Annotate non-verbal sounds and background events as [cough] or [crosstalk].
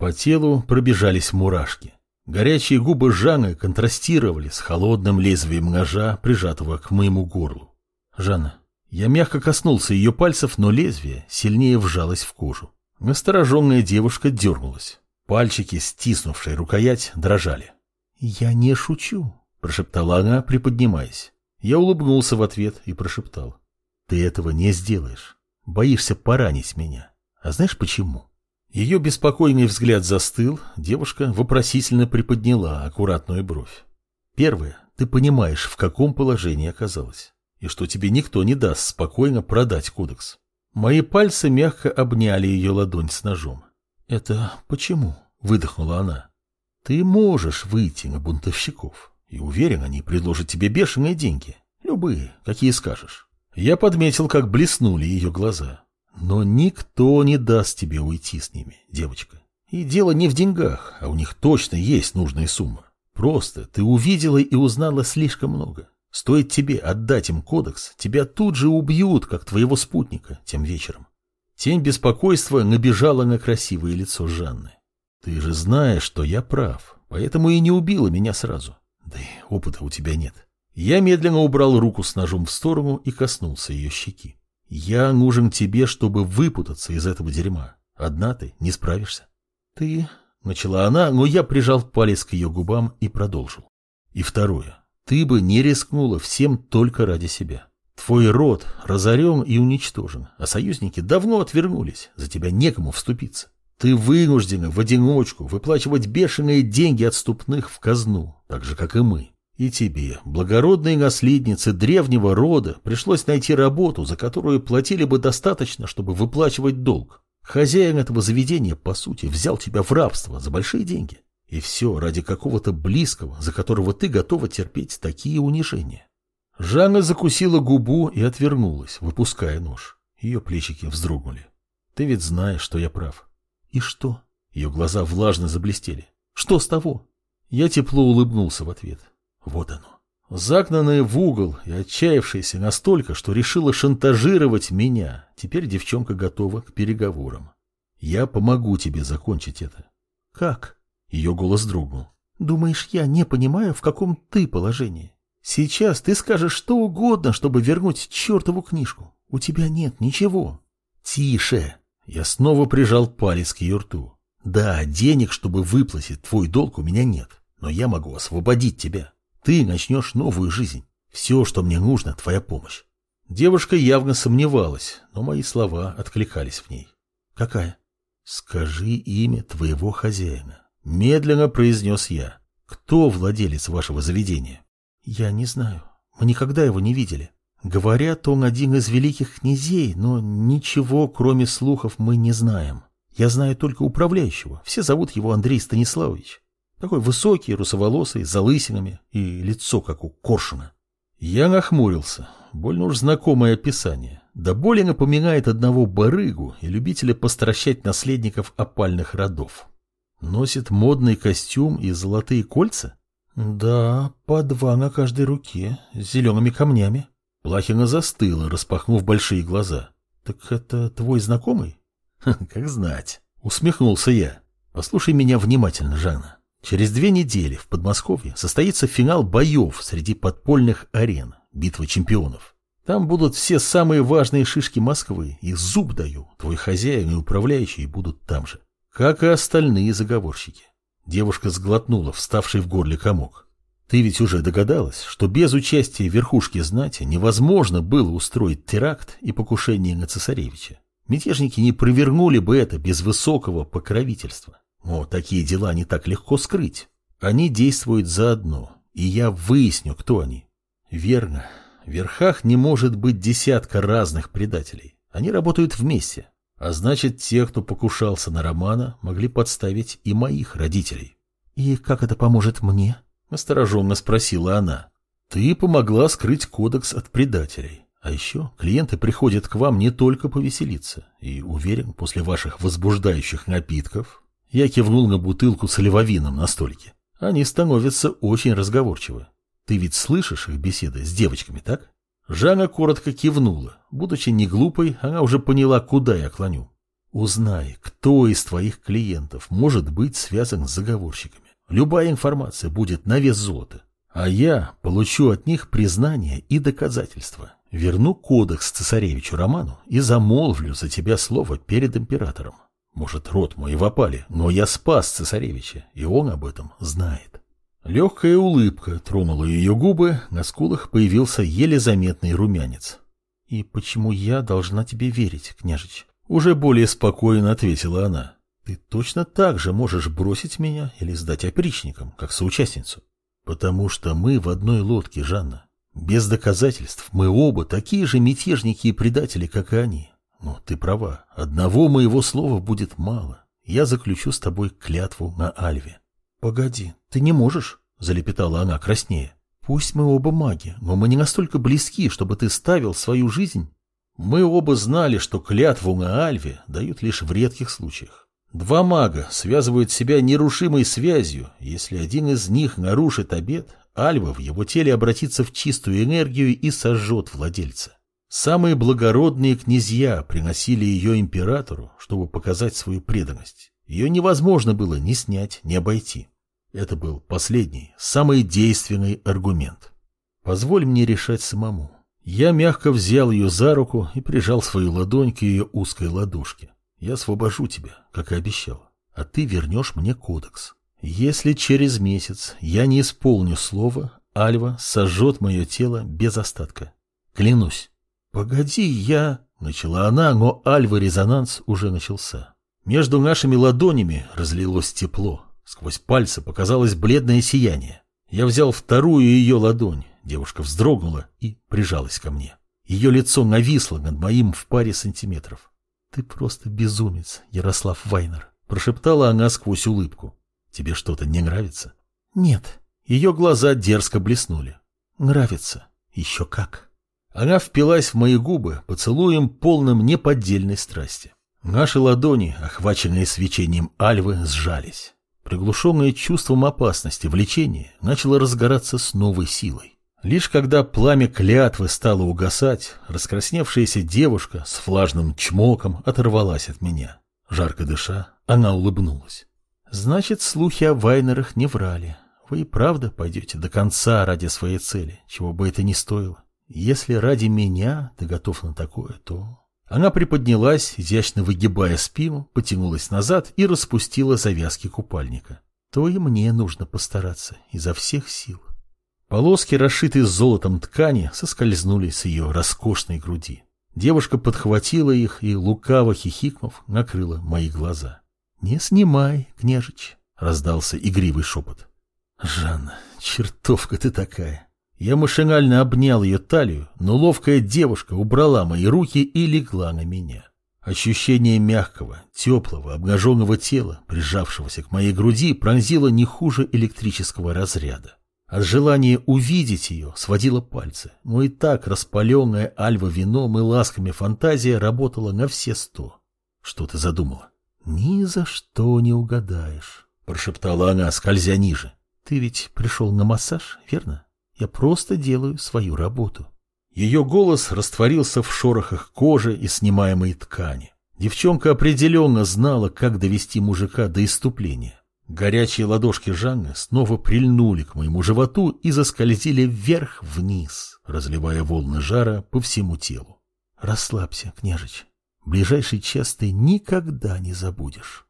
По телу пробежались мурашки. Горячие губы Жанны контрастировали с холодным лезвием ножа, прижатого к моему горлу. Жанна, я мягко коснулся ее пальцев, но лезвие сильнее вжалось в кожу. Настороженная девушка дернулась. Пальчики, стиснувшие рукоять, дрожали. «Я не шучу», — прошептала она, приподнимаясь. Я улыбнулся в ответ и прошептал. «Ты этого не сделаешь. Боишься поранить меня. А знаешь почему?» Ее беспокойный взгляд застыл, девушка вопросительно приподняла аккуратную бровь. «Первое, ты понимаешь, в каком положении оказалась, и что тебе никто не даст спокойно продать кодекс. Мои пальцы мягко обняли ее ладонь с ножом. «Это почему?» — выдохнула она. «Ты можешь выйти на бунтовщиков, и уверен, они предложат тебе бешеные деньги. Любые, какие скажешь». Я подметил, как блеснули ее глаза. «Но никто не даст тебе уйти с ними, девочка. И дело не в деньгах, а у них точно есть нужная сумма. Просто ты увидела и узнала слишком много. Стоит тебе отдать им кодекс, тебя тут же убьют, как твоего спутника, тем вечером. Тень беспокойства набежала на красивое лицо Жанны. Ты же знаешь, что я прав, поэтому и не убила меня сразу. Да и опыта у тебя нет. Я медленно убрал руку с ножом в сторону и коснулся ее щеки. Я нужен тебе, чтобы выпутаться из этого дерьма. Одна ты не справишься. Ты... Начала она, но я прижал палец к ее губам и продолжил. И второе. Ты бы не рискнула всем только ради себя. Твой род разорен и уничтожен, а союзники давно отвернулись, за тебя некому вступиться. Ты вынуждена в одиночку выплачивать бешеные деньги отступных в казну, так же, как и мы. И тебе, благородной наследнице древнего рода, пришлось найти работу, за которую платили бы достаточно, чтобы выплачивать долг. Хозяин этого заведения, по сути, взял тебя в рабство за большие деньги. И все ради какого-то близкого, за которого ты готова терпеть такие унижения. Жанна закусила губу и отвернулась, выпуская нож. Ее плечики вздрогнули. Ты ведь знаешь, что я прав. И что? Ее глаза влажно заблестели. Что с того? Я тепло улыбнулся в ответ. Вот оно. Загнанная в угол и отчаявшаяся настолько, что решила шантажировать меня, теперь девчонка готова к переговорам. Я помогу тебе закончить это. Как? Ее голос дрогнул. Думаешь, я не понимаю, в каком ты положении? Сейчас ты скажешь что угодно, чтобы вернуть чертову книжку. У тебя нет ничего. Тише. Я снова прижал палец к ее рту. Да, денег, чтобы выплатить твой долг, у меня нет. Но я могу освободить тебя. Ты начнешь новую жизнь. Все, что мне нужно, твоя помощь. Девушка явно сомневалась, но мои слова откликались в ней. Какая? Скажи имя твоего хозяина. Медленно произнес я. Кто владелец вашего заведения? Я не знаю. Мы никогда его не видели. Говорят, он один из великих князей, но ничего, кроме слухов, мы не знаем. Я знаю только управляющего. Все зовут его Андрей Станиславович. Такой высокий, русоволосый, с залысинами и лицо, как у коршуна. Я нахмурился. Больно уж знакомое описание. Да более напоминает одного барыгу и любителя постращать наследников опальных родов. Носит модный костюм и золотые кольца? Да, по два на каждой руке, с зелеными камнями. Плахина застыла, распахнув большие глаза. Так это твой знакомый? [laughs] Как знать. Усмехнулся я. Послушай меня внимательно, Жанна. Через две недели в Подмосковье состоится финал боев среди подпольных арен, битва чемпионов. Там будут все самые важные шишки Москвы, и зуб даю, твой хозяин и управляющий будут там же, как и остальные заговорщики. Девушка сглотнула вставший в горле комок. Ты ведь уже догадалась, что без участия верхушки знати невозможно было устроить теракт и покушение на цесаревича. Мятежники не провернули бы это без высокого покровительства. Но такие дела не так легко скрыть. Они действуют заодно, и я выясню, кто они. Верно. В верхах не может быть десятка разных предателей. Они работают вместе. А значит, те, кто покушался на Романа, могли подставить и моих родителей. «И как это поможет мне?» – осторожно спросила она. «Ты помогла скрыть кодекс от предателей. А еще клиенты приходят к вам не только повеселиться. И, уверен, после ваших возбуждающих напитков я кивнул на бутылку с левовином на столике. Они становятся очень разговорчивы. Ты ведь слышишь их беседы с девочками, так? Жанна коротко кивнула. Будучи не глупой, она уже поняла, куда я клоню. Узнай, кто из твоих клиентов может быть связан с заговорщиками. Любая информация будет на вес золота. А я получу от них признание и доказательства. Верну кодекс цесаревичу Роману и замолвлю за тебя слово перед императором. Может, рот мой в опале, но я спас цесаревича, и он об этом знает. Легкая улыбка тронула ее губы, на скулах появился еле заметный румянец. «И почему я должна тебе верить, княжич?» Уже более спокойно ответила она. «Ты точно так же можешь бросить меня или сдать опричникам, как соучастницу. Потому что мы в одной лодке, Жанна. Без доказательств мы оба такие же мятежники и предатели, как и они. Но ты права, одного моего слова будет мало. Я заключу с тобой клятву на Альве. Погоди, ты не можешь, залепетала она краснее. Пусть мы оба маги, но мы не настолько близки, чтобы ты ставил свою жизнь. Мы оба знали, что клятву на Альве дают лишь в редких случаях. Два мага связывают себя нерушимой связью. Если один из них нарушит обет, Альва в его теле обратится в чистую энергию и сожжет владельца. Самые благородные князья приносили ее императору, чтобы показать свою преданность. Ее невозможно было ни снять, ни обойти. Это был последний, самый действенный аргумент. Позволь мне решать самому. Я мягко взял ее за руку и прижал свою ладонь к ее узкой ладошке. Я освобожу тебя, как и обещал, а ты вернешь мне кодекс. Если через месяц я не исполню слово, Альва сожжет мое тело без остатка. Клянусь. Погоди, я... Начала она, но Альва-резонанс уже начался. Между нашими ладонями разлилось тепло. Сквозь пальцы показалось бледное сияние. Я взял вторую ее ладонь. Девушка вздрогнула и прижалась ко мне. Ее лицо нависло над моим в паре сантиметров. «Ты просто безумец, Ярослав Вайнер», — прошептала она сквозь улыбку. «Тебе что-то не нравится?» «Нет». Ее глаза дерзко блеснули. «Нравится. Еще как». Она впилась в мои губы поцелуем полным неподдельной страсти. Наши ладони, охваченные свечением альвы, сжались. Приглушенное чувством опасности влечение начало разгораться с новой силой. Лишь когда пламя клятвы стало угасать, раскрасневшаяся девушка с влажным чмоком оторвалась от меня. Жарко дыша, она улыбнулась. «Значит, слухи о Вайнерах не врали. Вы и правда пойдете до конца ради своей цели, чего бы это ни стоило. Если ради меня ты готов на такое, то...» Она приподнялась, изящно выгибая спину, потянулась назад и распустила завязки купальника. «То и мне нужно постараться изо всех сил». Полоски, расшитые золотом ткани, соскользнули с ее роскошной груди. Девушка подхватила их и, лукаво хихикнув, накрыла мои глаза. — Не снимай, княжич, — раздался игривый шепот. — Жанна, чертовка ты такая! Я машинально обнял ее талию, но ловкая девушка убрала мои руки и легла на меня. Ощущение мягкого, теплого, обнаженного тела, прижавшегося к моей груди, пронзило не хуже электрического разряда. От желания увидеть ее сводило пальцы, но и так распаленная альва вином и ласками фантазия работала на все сто. Что ты задумала? Ни за что не угадаешь, прошептала она, скользя ниже. Ты ведь пришел на массаж, верно? Я просто делаю свою работу. Ее голос растворился в шорохах кожи и снимаемой ткани. Девчонка определенно знала, как довести мужика до иступления. Горячие ладошки Жанны снова прильнули к моему животу и заскользили вверх-вниз, разливая волны жара по всему телу. Расслабься, княжич. Ближайший час ты никогда не забудешь.